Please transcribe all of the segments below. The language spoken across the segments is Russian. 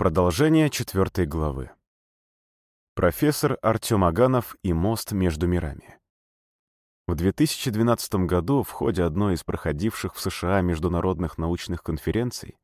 Продолжение четвертой главы. Профессор Артем Аганов и мост между мирами. В 2012 году в ходе одной из проходивших в США международных научных конференций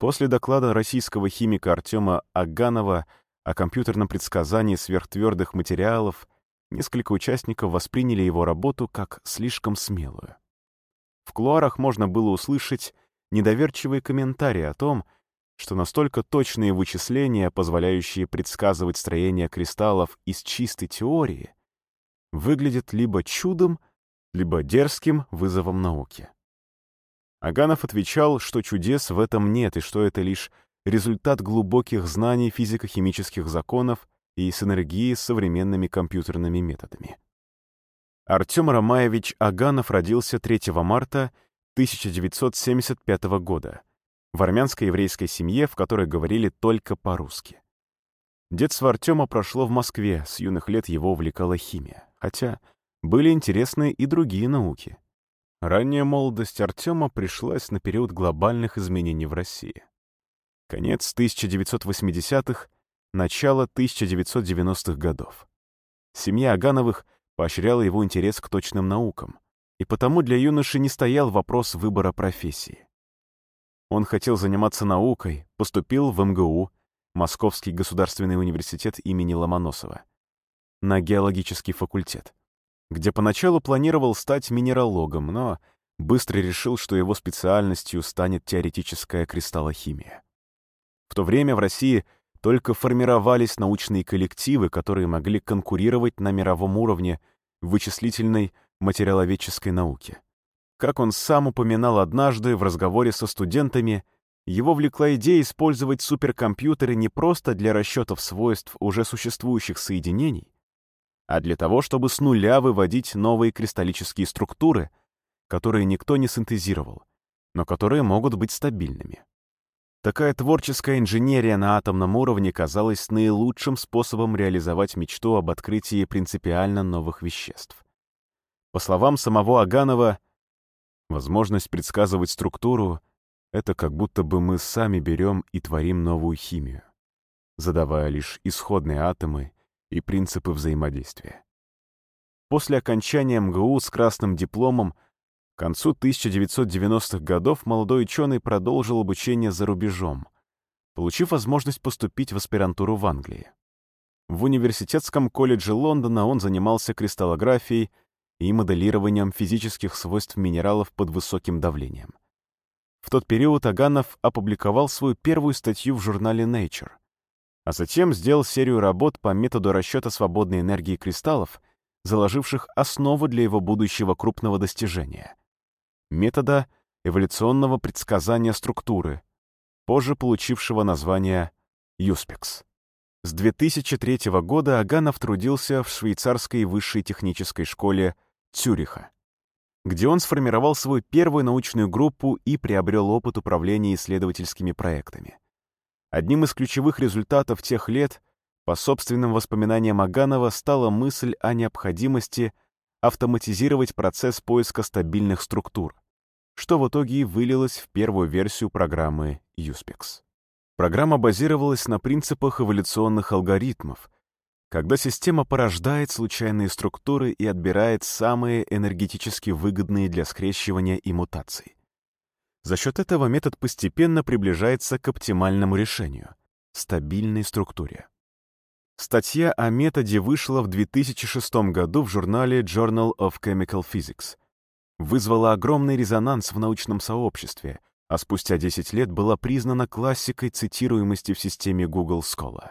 после доклада российского химика Артема Аганова о компьютерном предсказании сверхтвердых материалов несколько участников восприняли его работу как слишком смелую. В кулуарах можно было услышать недоверчивые комментарии о том, что настолько точные вычисления, позволяющие предсказывать строение кристаллов из чистой теории, выглядят либо чудом, либо дерзким вызовом науки. Аганов отвечал, что чудес в этом нет и что это лишь результат глубоких знаний физико-химических законов и синергии с современными компьютерными методами. Артем Ромаевич Аганов родился 3 марта 1975 года в армянской еврейской семье, в которой говорили только по-русски. Детство Артема прошло в Москве, с юных лет его увлекала химия, хотя были интересны и другие науки. Ранняя молодость Артема пришлась на период глобальных изменений в России. Конец 1980-х, начало 1990-х годов. Семья Агановых поощряла его интерес к точным наукам, и потому для юноши не стоял вопрос выбора профессии. Он хотел заниматься наукой, поступил в МГУ, Московский государственный университет имени Ломоносова, на геологический факультет, где поначалу планировал стать минералогом, но быстро решил, что его специальностью станет теоретическая кристаллохимия. В то время в России только формировались научные коллективы, которые могли конкурировать на мировом уровне в вычислительной материаловедческой науке. Как он сам упоминал однажды в разговоре со студентами, его влекла идея использовать суперкомпьютеры не просто для расчетов свойств уже существующих соединений, а для того, чтобы с нуля выводить новые кристаллические структуры, которые никто не синтезировал, но которые могут быть стабильными. Такая творческая инженерия на атомном уровне казалась наилучшим способом реализовать мечту об открытии принципиально новых веществ. По словам самого Аганова, Возможность предсказывать структуру — это как будто бы мы сами берем и творим новую химию, задавая лишь исходные атомы и принципы взаимодействия. После окончания МГУ с красным дипломом к концу 1990-х годов молодой ученый продолжил обучение за рубежом, получив возможность поступить в аспирантуру в Англии. В университетском колледже Лондона он занимался кристаллографией, и моделированием физических свойств минералов под высоким давлением. В тот период Аганов опубликовал свою первую статью в журнале Nature, а затем сделал серию работ по методу расчета свободной энергии кристаллов, заложивших основу для его будущего крупного достижения — метода эволюционного предсказания структуры, позже получившего название USPEX. С 2003 года Аганов трудился в швейцарской высшей технической школе Цюриха, где он сформировал свою первую научную группу и приобрел опыт управления исследовательскими проектами. Одним из ключевых результатов тех лет, по собственным воспоминаниям Аганова, стала мысль о необходимости автоматизировать процесс поиска стабильных структур, что в итоге и вылилось в первую версию программы USPEX. Программа базировалась на принципах эволюционных алгоритмов, когда система порождает случайные структуры и отбирает самые энергетически выгодные для скрещивания и мутаций. За счет этого метод постепенно приближается к оптимальному решению — стабильной структуре. Статья о методе вышла в 2006 году в журнале Journal of Chemical Physics. Вызвала огромный резонанс в научном сообществе, а спустя 10 лет была признана классикой цитируемости в системе Google Scholar.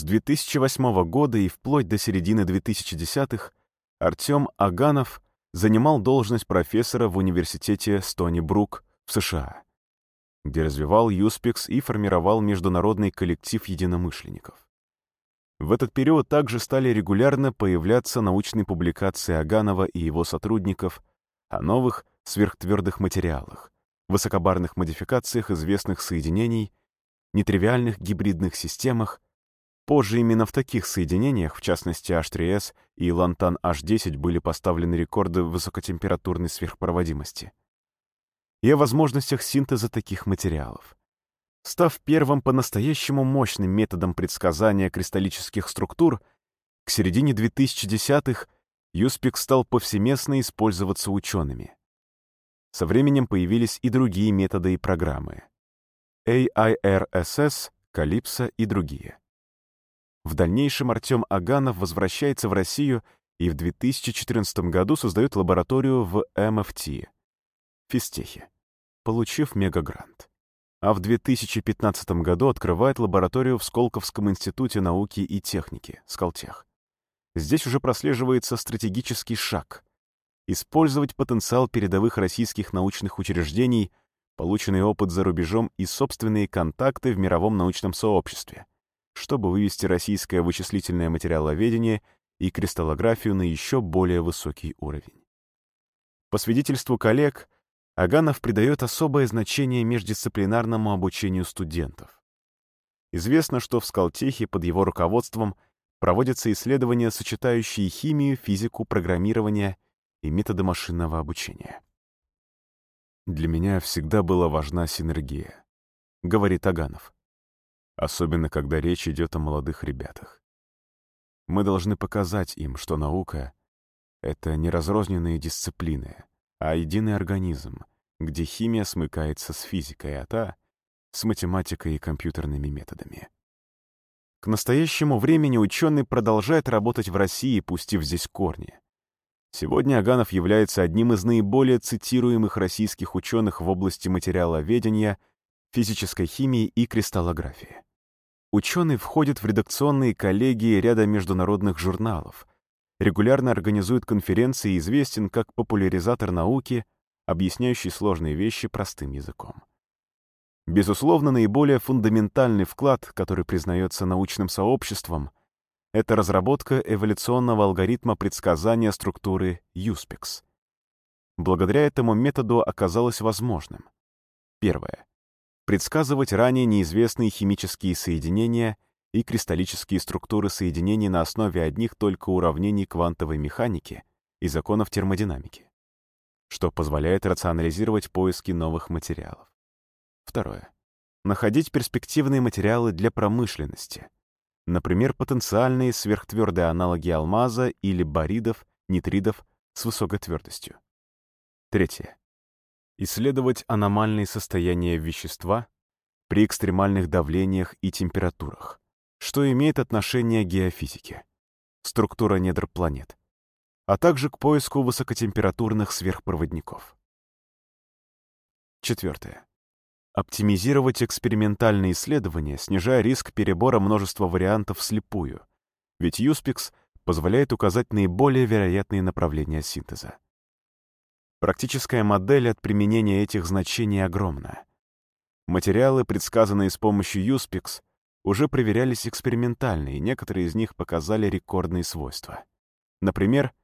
С 2008 года и вплоть до середины 2010-х Артем Аганов занимал должность профессора в университете Стони Брук в США, где развивал Юспекс и формировал международный коллектив единомышленников. В этот период также стали регулярно появляться научные публикации Аганова и его сотрудников о новых сверхтвердых материалах, высокобарных модификациях известных соединений, нетривиальных гибридных системах, Позже именно в таких соединениях, в частности H3S и Лантан H10, были поставлены рекорды высокотемпературной сверхпроводимости. И о возможностях синтеза таких материалов. Став первым по-настоящему мощным методом предсказания кристаллических структур, к середине 2010-х Юспик стал повсеместно использоваться учеными. Со временем появились и другие методы и программы. AIRSS, Calypso и другие. В дальнейшем Артем Аганов возвращается в Россию и в 2014 году создает лабораторию в МФТ, физтехе, получив мегагрант. А в 2015 году открывает лабораторию в Сколковском институте науки и техники, Скалтех. Здесь уже прослеживается стратегический шаг — использовать потенциал передовых российских научных учреждений, полученный опыт за рубежом и собственные контакты в мировом научном сообществе, чтобы вывести российское вычислительное материаловедение и кристаллографию на еще более высокий уровень. По свидетельству коллег, Аганов придает особое значение междисциплинарному обучению студентов. Известно, что в Скалтехе под его руководством проводятся исследования, сочетающие химию, физику, программирование и методы машинного обучения. «Для меня всегда была важна синергия», — говорит Аганов. Особенно, когда речь идет о молодых ребятах. Мы должны показать им, что наука — это не разрозненные дисциплины, а единый организм, где химия смыкается с физикой, а та — с математикой и компьютерными методами. К настоящему времени ученый продолжает работать в России, пустив здесь корни. Сегодня Аганов является одним из наиболее цитируемых российских ученых в области материаловедения, физической химии и кристаллографии. Ученый входит в редакционные коллегии ряда международных журналов, регулярно организует конференции и известен как популяризатор науки, объясняющий сложные вещи простым языком. Безусловно, наиболее фундаментальный вклад, который признается научным сообществом, это разработка эволюционного алгоритма предсказания структуры USPIX. Благодаря этому методу оказалось возможным. Первое предсказывать ранее неизвестные химические соединения и кристаллические структуры соединений на основе одних только уравнений квантовой механики и законов термодинамики, что позволяет рационализировать поиски новых материалов. Второе. Находить перспективные материалы для промышленности, например, потенциальные сверхтвердые аналоги алмаза или баридов, нитридов с высокой твердостью. Третье исследовать аномальные состояния вещества при экстремальных давлениях и температурах, что имеет отношение к геофизике, структура недр планет, а также к поиску высокотемпературных сверхпроводников. Четвертое. Оптимизировать экспериментальные исследования, снижая риск перебора множества вариантов вслепую, ведь USPIX позволяет указать наиболее вероятные направления синтеза. Практическая модель от применения этих значений огромна. Материалы, предсказанные с помощью USPIX, уже проверялись экспериментально, и некоторые из них показали рекордные свойства. Например,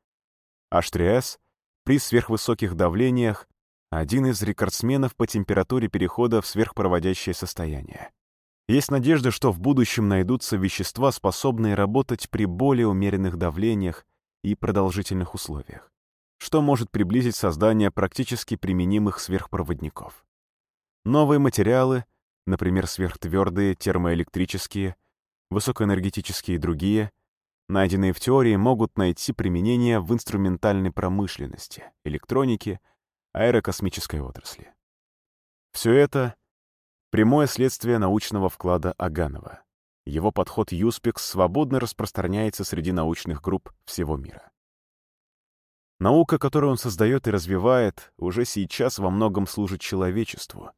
H3S при сверхвысоких давлениях один из рекордсменов по температуре перехода в сверхпроводящее состояние. Есть надежда, что в будущем найдутся вещества, способные работать при более умеренных давлениях и продолжительных условиях что может приблизить создание практически применимых сверхпроводников. Новые материалы, например, сверхтвердые, термоэлектрические, высокоэнергетические и другие, найденные в теории, могут найти применение в инструментальной промышленности, электронике, аэрокосмической отрасли. Все это — прямое следствие научного вклада Аганова. Его подход USPIX свободно распространяется среди научных групп всего мира. Наука, которую он создает и развивает, уже сейчас во многом служит человечеству,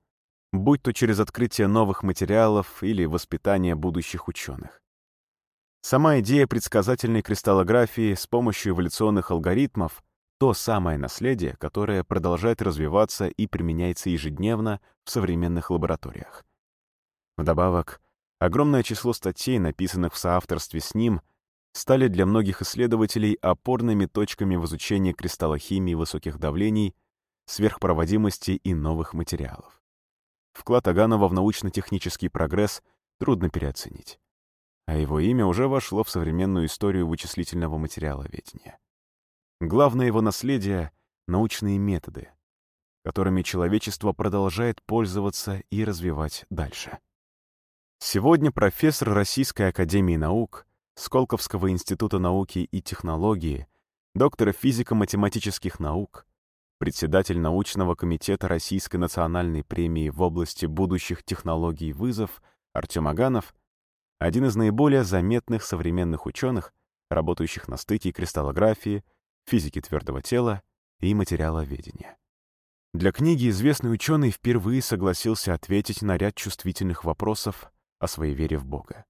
будь то через открытие новых материалов или воспитание будущих ученых. Сама идея предсказательной кристаллографии с помощью эволюционных алгоритмов — то самое наследие, которое продолжает развиваться и применяется ежедневно в современных лабораториях. Вдобавок, огромное число статей, написанных в соавторстве с ним — стали для многих исследователей опорными точками в изучении кристаллохимии высоких давлений, сверхпроводимости и новых материалов. Вклад Аганова в научно-технический прогресс трудно переоценить, а его имя уже вошло в современную историю вычислительного материаловедения. Главное его наследие — научные методы, которыми человечество продолжает пользоваться и развивать дальше. Сегодня профессор Российской академии наук, Сколковского института науки и технологии, доктор физико-математических наук, председатель научного комитета Российской национальной премии в области будущих технологий вызов Артем Аганов, один из наиболее заметных современных ученых, работающих на стыке кристаллографии, физики твердого тела и материаловедения. Для книги известный ученый впервые согласился ответить на ряд чувствительных вопросов о своей вере в Бога.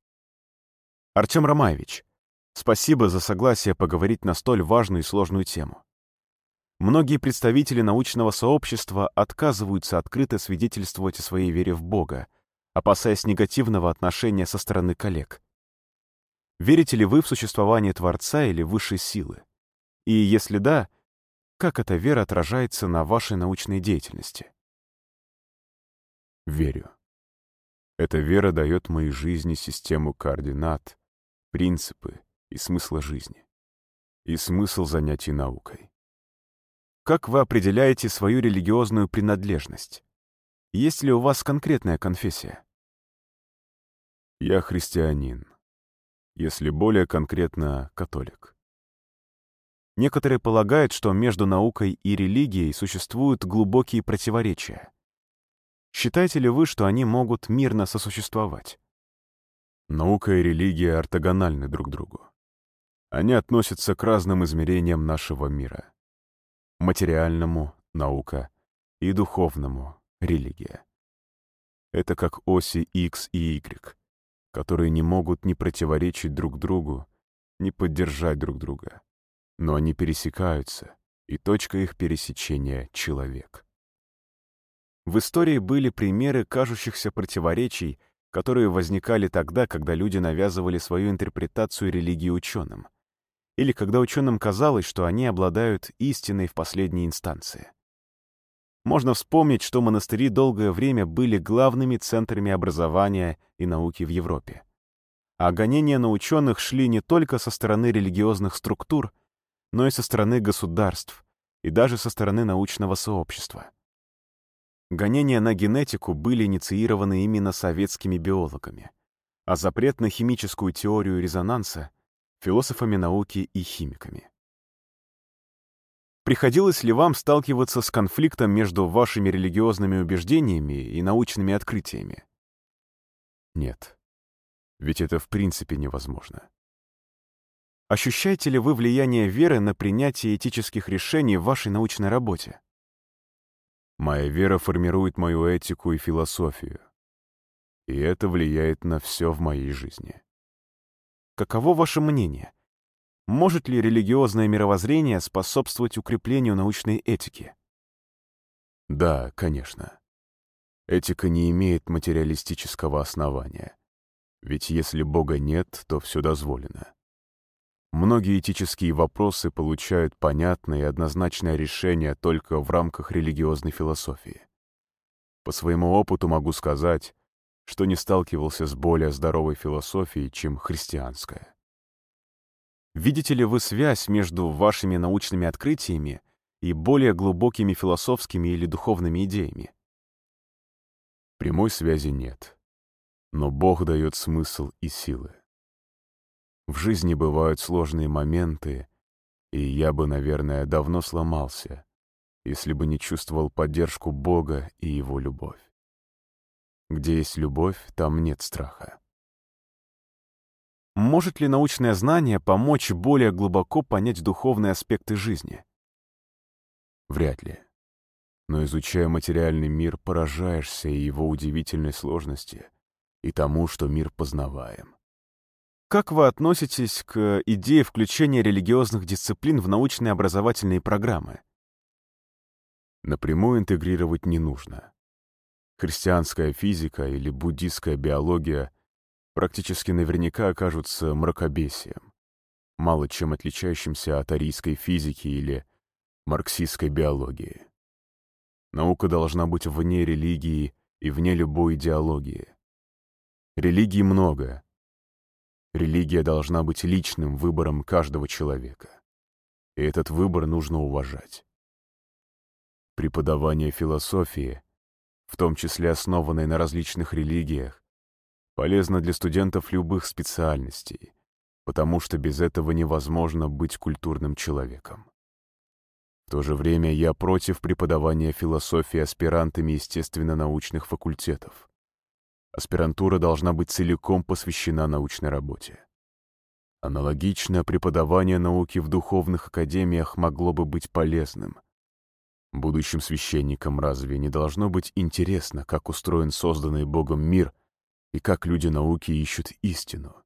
Артем Ромаевич, спасибо за согласие поговорить на столь важную и сложную тему. Многие представители научного сообщества отказываются открыто свидетельствовать о своей вере в Бога, опасаясь негативного отношения со стороны коллег. Верите ли вы в существование Творца или высшей силы? И если да, как эта вера отражается на вашей научной деятельности? Верю. Эта вера дает моей жизни систему координат, принципы и смысла жизни. И смысл занятий наукой. Как вы определяете свою религиозную принадлежность? Есть ли у вас конкретная конфессия? Я христианин. Если более конкретно, католик. Некоторые полагают, что между наукой и религией существуют глубокие противоречия. Считаете ли вы, что они могут мирно сосуществовать? Наука и религия ортогональны друг другу. Они относятся к разным измерениям нашего мира материальному — наука и духовному — религия. Это как оси X и Y, которые не могут ни противоречить друг другу, ни поддержать друг друга. Но они пересекаются, и точка их пересечения — человек. В истории были примеры кажущихся противоречий, которые возникали тогда, когда люди навязывали свою интерпретацию религии ученым — или когда ученым казалось, что они обладают истиной в последней инстанции. Можно вспомнить, что монастыри долгое время были главными центрами образования и науки в Европе. А гонения на ученых шли не только со стороны религиозных структур, но и со стороны государств, и даже со стороны научного сообщества. Гонения на генетику были инициированы именно советскими биологами, а запрет на химическую теорию резонанса философами науки и химиками. Приходилось ли вам сталкиваться с конфликтом между вашими религиозными убеждениями и научными открытиями? Нет. Ведь это в принципе невозможно. Ощущаете ли вы влияние веры на принятие этических решений в вашей научной работе? Моя вера формирует мою этику и философию. И это влияет на все в моей жизни. Каково ваше мнение? Может ли религиозное мировоззрение способствовать укреплению научной этики? Да, конечно. Этика не имеет материалистического основания. Ведь если Бога нет, то все дозволено. Многие этические вопросы получают понятное и однозначное решение только в рамках религиозной философии. По своему опыту могу сказать, что не сталкивался с более здоровой философией, чем христианская. Видите ли вы связь между вашими научными открытиями и более глубокими философскими или духовными идеями? Прямой связи нет. Но Бог дает смысл и силы. В жизни бывают сложные моменты, и я бы, наверное, давно сломался, если бы не чувствовал поддержку Бога и Его любовь. Где есть любовь, там нет страха. Может ли научное знание помочь более глубоко понять духовные аспекты жизни? Вряд ли. Но изучая материальный мир, поражаешься и его удивительной сложности, и тому, что мир познаваем. Как вы относитесь к идее включения религиозных дисциплин в научные образовательные программы? Напрямую интегрировать не нужно. Христианская физика или буддистская биология практически наверняка окажутся мракобесием, мало чем отличающимся от арийской физики или марксистской биологии. Наука должна быть вне религии и вне любой идеологии. Религий много. Религия должна быть личным выбором каждого человека. И этот выбор нужно уважать. Преподавание философии — в том числе основанной на различных религиях, полезно для студентов любых специальностей, потому что без этого невозможно быть культурным человеком. В то же время я против преподавания философии аспирантами естественно-научных факультетов. Аспирантура должна быть целиком посвящена научной работе. Аналогично преподавание науки в духовных академиях могло бы быть полезным. Будущим священникам разве не должно быть интересно, как устроен созданный Богом мир и как люди науки ищут истину?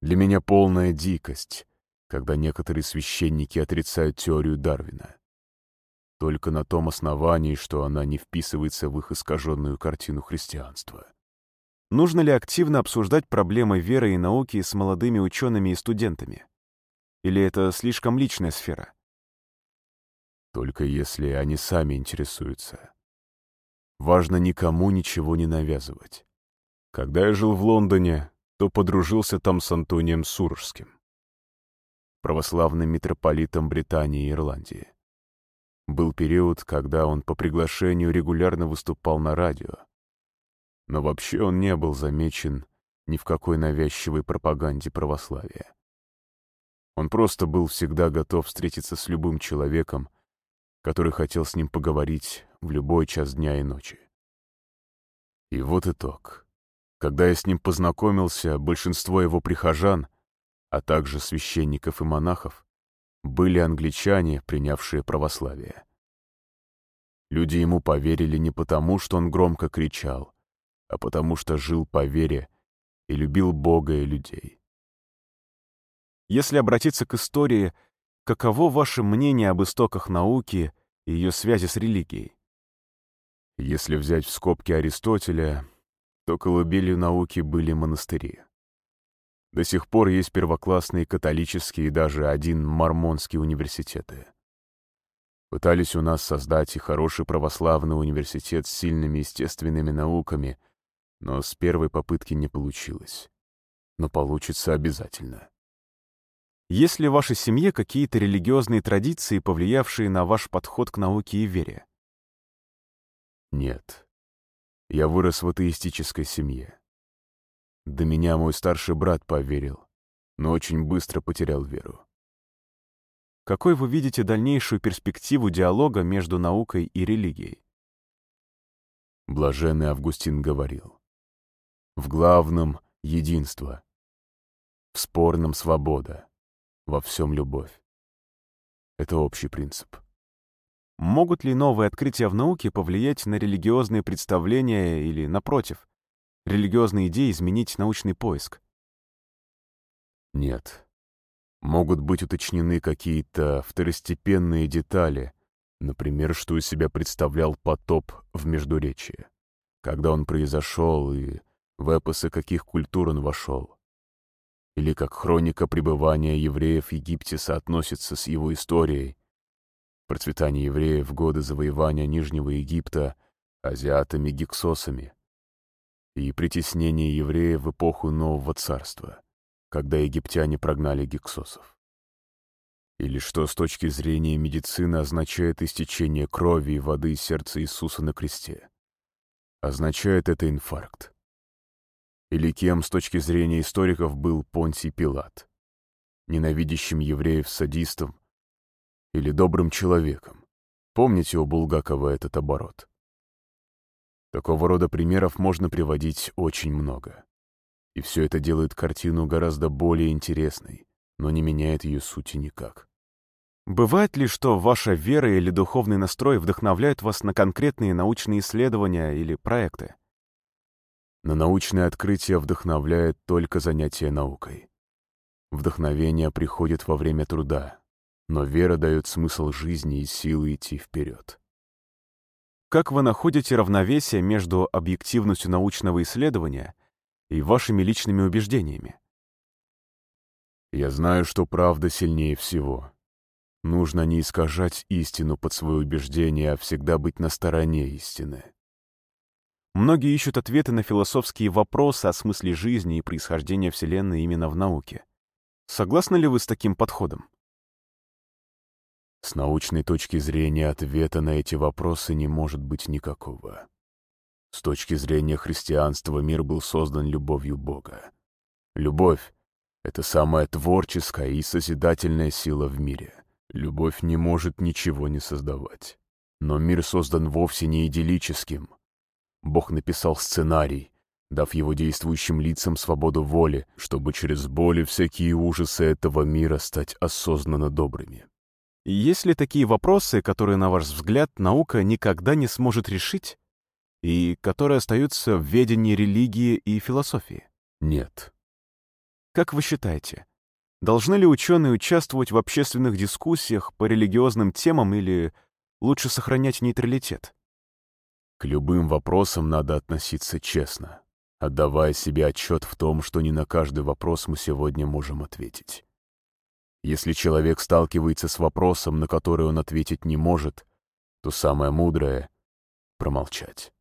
Для меня полная дикость, когда некоторые священники отрицают теорию Дарвина. Только на том основании, что она не вписывается в их искаженную картину христианства. Нужно ли активно обсуждать проблемы веры и науки с молодыми учеными и студентами? Или это слишком личная сфера? Только если они сами интересуются. Важно никому ничего не навязывать. Когда я жил в Лондоне, то подружился там с Антонием Суржским, православным митрополитом Британии и Ирландии. Был период, когда он по приглашению регулярно выступал на радио. Но вообще он не был замечен ни в какой навязчивой пропаганде православия. Он просто был всегда готов встретиться с любым человеком, который хотел с ним поговорить в любой час дня и ночи. И вот итог. Когда я с ним познакомился, большинство его прихожан, а также священников и монахов, были англичане, принявшие православие. Люди ему поверили не потому, что он громко кричал, а потому что жил по вере и любил Бога и людей. Если обратиться к истории, каково ваше мнение об истоках науки и ее связи с религией? Если взять в скобки Аристотеля, то колыбелью науки были монастыри. До сих пор есть первоклассные католические и даже один мормонский университеты. Пытались у нас создать и хороший православный университет с сильными естественными науками, но с первой попытки не получилось. Но получится обязательно. Есть ли в вашей семье какие-то религиозные традиции, повлиявшие на ваш подход к науке и вере? Нет. Я вырос в атеистической семье. До меня мой старший брат поверил, но очень быстро потерял веру. Какой вы видите дальнейшую перспективу диалога между наукой и религией? Блаженный Августин говорил, «В главном — единство, в спорном — свобода, во всем — любовь». Это общий принцип. Могут ли новые открытия в науке повлиять на религиозные представления или, напротив, религиозные идеи изменить научный поиск? Нет. Могут быть уточнены какие-то второстепенные детали, например, что из себя представлял потоп в Междуречии, когда он произошел и в эпосы каких культур он вошел, или как хроника пребывания евреев в Египте соотносится с его историей, процветание евреев в годы завоевания Нижнего Египта азиатами-гиксосами и притеснение евреев в эпоху Нового Царства, когда египтяне прогнали гиксосов. Или что с точки зрения медицины означает истечение крови и воды из сердца Иисуса на кресте? Означает это инфаркт. Или кем с точки зрения историков был Понтий Пилат? Ненавидящим евреев садистом, или добрым человеком. Помните у Булгакова этот оборот? Такого рода примеров можно приводить очень много. И все это делает картину гораздо более интересной, но не меняет ее сути никак. Бывает ли, что ваша вера или духовный настрой вдохновляют вас на конкретные научные исследования или проекты? На научное открытие вдохновляет только занятие наукой. Вдохновение приходит во время труда, но вера дает смысл жизни и силы идти вперед. Как вы находите равновесие между объективностью научного исследования и вашими личными убеждениями? Я знаю, что правда сильнее всего. Нужно не искажать истину под свои убеждения, а всегда быть на стороне истины. Многие ищут ответы на философские вопросы о смысле жизни и происхождения Вселенной именно в науке. Согласны ли вы с таким подходом? С научной точки зрения ответа на эти вопросы не может быть никакого. С точки зрения христианства мир был создан любовью Бога. Любовь — это самая творческая и созидательная сила в мире. Любовь не может ничего не создавать. Но мир создан вовсе не идиллическим. Бог написал сценарий, дав его действующим лицам свободу воли, чтобы через боли всякие ужасы этого мира стать осознанно добрыми. Есть ли такие вопросы, которые, на ваш взгляд, наука никогда не сможет решить, и которые остаются в ведении религии и философии? Нет. Как вы считаете, должны ли ученые участвовать в общественных дискуссиях по религиозным темам или лучше сохранять нейтралитет? К любым вопросам надо относиться честно, отдавая себе отчет в том, что не на каждый вопрос мы сегодня можем ответить. Если человек сталкивается с вопросом, на который он ответить не может, то самое мудрое — промолчать.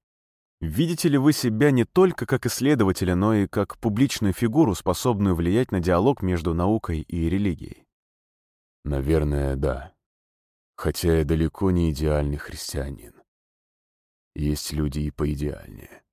Видите ли вы себя не только как исследователя, но и как публичную фигуру, способную влиять на диалог между наукой и религией? Наверное, да. Хотя я далеко не идеальный христианин. Есть люди и поидеальнее.